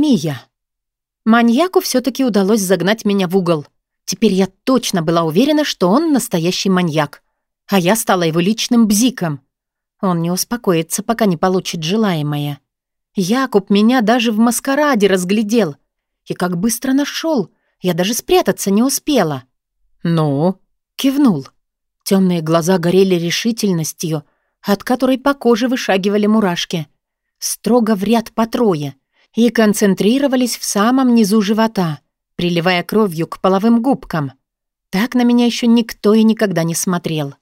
Мия. Маньяку все-таки удалось загнать меня в угол. Теперь я точно была уверена, что он настоящий маньяк. А я стала его личным бзиком. Он не успокоится, пока не получит желаемое. Якуб меня даже в маскараде разглядел. И как быстро нашел. Я даже спрятаться не успела. «Ну?» — кивнул. Темные глаза горели решительностью, от которой по коже вышагивали мурашки. Строго в ряд по трое. И концентрировались в самом низу живота, приливая кровью к половым губкам. Так на меня еще никто и никогда не смотрел.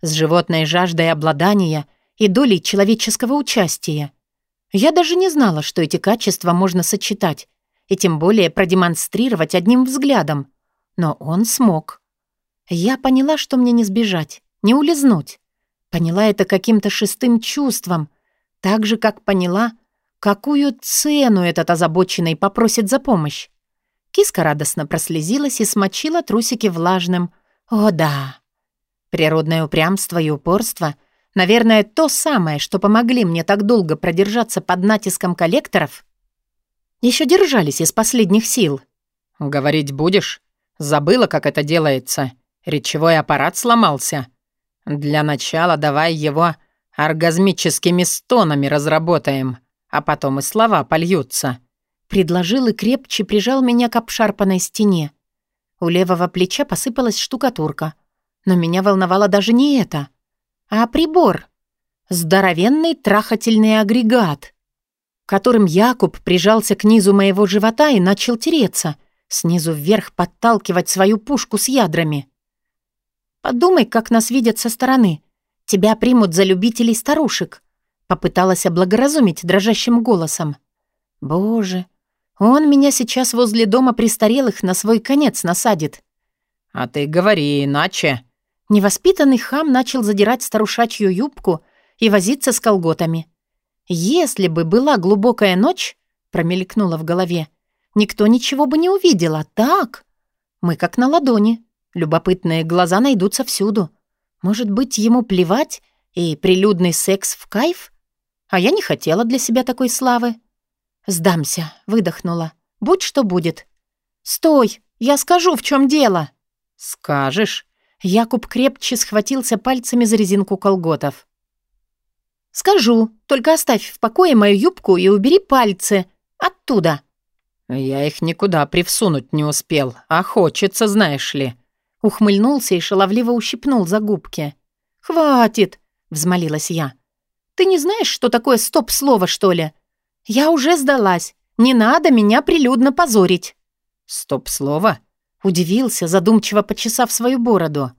С животной жаждой обладания и долей человеческого участия. Я даже не знала, что эти качества можно сочетать, и тем более продемонстрировать одним взглядом. Но он смог. Я поняла, что мне не сбежать, не улизнуть. Поняла это каким-то шестым чувством, так же, как поняла, какую цену этот озабоченный попросит за помощь. Киска радостно прослезилась и смочила трусики влажным. О да! Природное упрямство и упорство — Наверное, то самое, что помогли мне так долго продержаться под натиском коллекторов, еще держались из последних сил. «Говорить будешь? Забыла, как это делается. Речевой аппарат сломался. Для начала давай его оргазмическими стонами разработаем, а потом и слова польются». Предложил и крепче прижал меня к обшарпанной стене. У левого плеча посыпалась штукатурка. Но меня волновало даже не это — а прибор. Здоровенный трахательный агрегат, которым Якуб прижался к низу моего живота и начал тереться, снизу вверх подталкивать свою пушку с ядрами. «Подумай, как нас видят со стороны. Тебя примут за любителей старушек», — попыталась облагоразумить дрожащим голосом. «Боже, он меня сейчас возле дома престарелых на свой конец насадит». «А ты говори иначе», Невоспитанный хам начал задирать старушачью юбку и возиться с колготами. «Если бы была глубокая ночь», — промелькнула в голове, «никто ничего бы не увидел, а так...» Мы как на ладони. Любопытные глаза найдутся всюду. Может быть, ему плевать и прилюдный секс в кайф? А я не хотела для себя такой славы. «Сдамся», — выдохнула. «Будь что будет». «Стой! Я скажу, в чем дело!» «Скажешь?» Якуб крепче схватился пальцами за резинку колготов. «Скажу, только оставь в покое мою юбку и убери пальцы. Оттуда». «Я их никуда привсунуть не успел, а хочется, знаешь ли». Ухмыльнулся и шаловливо ущипнул за губки. «Хватит!» — взмолилась я. «Ты не знаешь, что такое стоп-слово, что ли? Я уже сдалась. Не надо меня прилюдно позорить». «Стоп-слово?» Удивился, задумчиво почесав свою бороду.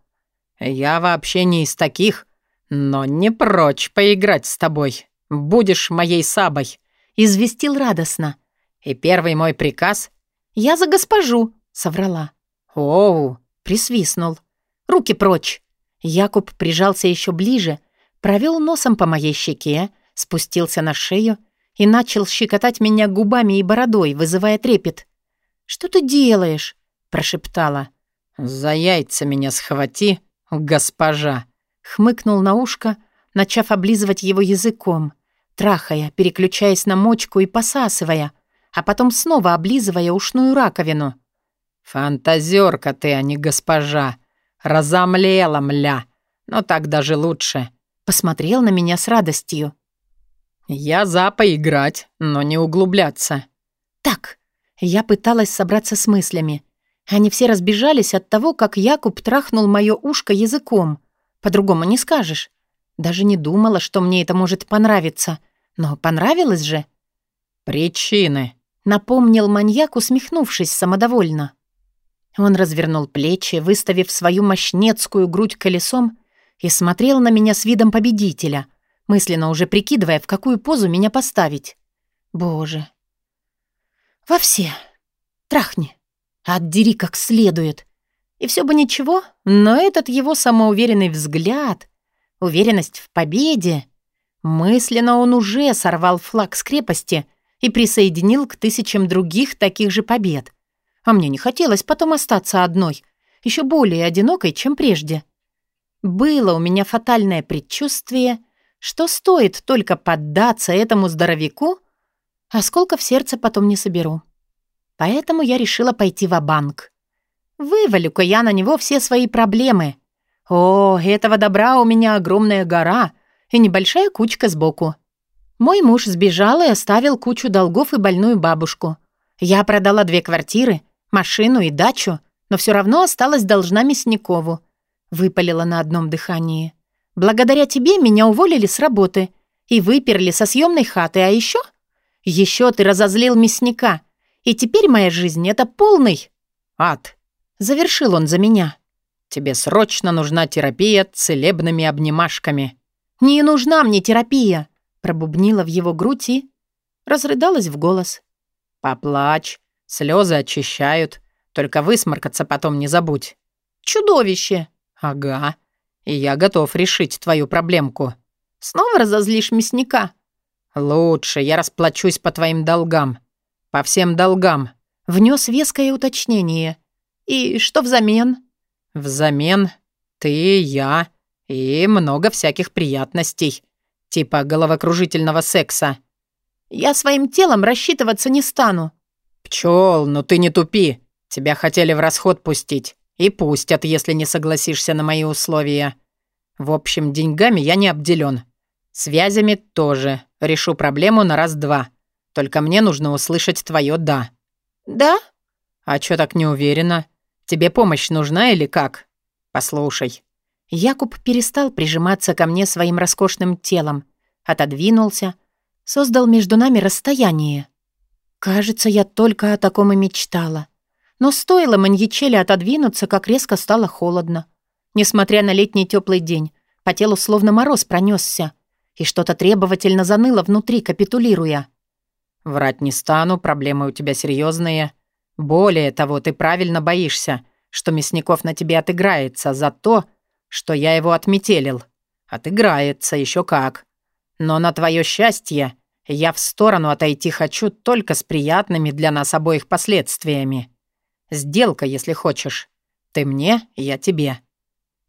«Я вообще не из таких, но не прочь поиграть с тобой. Будешь моей сабой», — известил радостно. «И первый мой приказ...» «Я за госпожу», — соврала. «Оу», — присвистнул. «Руки прочь». Якуб прижался еще ближе, провел носом по моей щеке, спустился на шею и начал щекотать меня губами и бородой, вызывая трепет. «Что ты делаешь?» прошептала. «За яйца меня схвати, госпожа!» Хмыкнул на ушко, начав облизывать его языком, трахая, переключаясь на мочку и посасывая, а потом снова облизывая ушную раковину. «Фантазерка ты, а не госпожа! Разомлела, мля! Но так даже лучше!» Посмотрел на меня с радостью. «Я за поиграть, но не углубляться». «Так». Я пыталась собраться с мыслями. Они все разбежались от того, как Якуб трахнул мое ушко языком. По-другому не скажешь. Даже не думала, что мне это может понравиться. Но понравилось же. «Причины», — напомнил маньяк, усмехнувшись самодовольно. Он развернул плечи, выставив свою мощнецкую грудь колесом, и смотрел на меня с видом победителя, мысленно уже прикидывая, в какую позу меня поставить. Боже. Во все. Трахни. Отдери как следует. И все бы ничего, но этот его самоуверенный взгляд, уверенность в победе... Мысленно он уже сорвал флаг с крепости и присоединил к тысячам других таких же побед. А мне не хотелось потом остаться одной, еще более одинокой, чем прежде. Было у меня фатальное предчувствие, что стоит только поддаться этому здоровяку, в сердце потом не соберу. Поэтому я решила пойти в банк Вывалю-ка я на него все свои проблемы. О, этого добра у меня огромная гора и небольшая кучка сбоку. Мой муж сбежал и оставил кучу долгов и больную бабушку. Я продала две квартиры, машину и дачу, но все равно осталась должна Мясникову. Выпалила на одном дыхании. Благодаря тебе меня уволили с работы и выперли со съемной хаты, а еще... Еще ты разозлил мясника, и теперь моя жизнь — это полный ад. Завершил он за меня. Тебе срочно нужна терапия целебными обнимашками. Не нужна мне терапия, пробубнила в его грудь и... Разрыдалась в голос. Поплачь, слезы очищают, только высморкаться потом не забудь. Чудовище! Ага, и я готов решить твою проблемку. Снова разозлишь мясника? Лучше, я расплачусь по твоим долгам. По всем долгам. Внес веское уточнение. И что взамен? Взамен ты, я и много всяких приятностей. Типа головокружительного секса. Я своим телом рассчитываться не стану. Пчел, ну ты не тупи. Тебя хотели в расход пустить. И пустят, если не согласишься на мои условия. В общем, деньгами я не обделен. Связями тоже. Решу проблему на раз-два. Только мне нужно услышать твое «да». «Да?» «А чё так не уверена? Тебе помощь нужна или как? Послушай». Якуб перестал прижиматься ко мне своим роскошным телом, отодвинулся, создал между нами расстояние. Кажется, я только о таком и мечтала. Но стоило маньячеле отодвинуться, как резко стало холодно. Несмотря на летний теплый день, по телу словно мороз пронесся и что-то требовательно заныло внутри, капитулируя. «Врать не стану, проблемы у тебя серьезные. Более того, ты правильно боишься, что Мясников на тебе отыграется за то, что я его отметелил. Отыграется еще как. Но на твое счастье я в сторону отойти хочу только с приятными для нас обоих последствиями. Сделка, если хочешь. Ты мне, я тебе».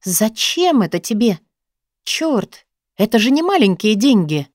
«Зачем это тебе? Чёрт, это же не маленькие деньги.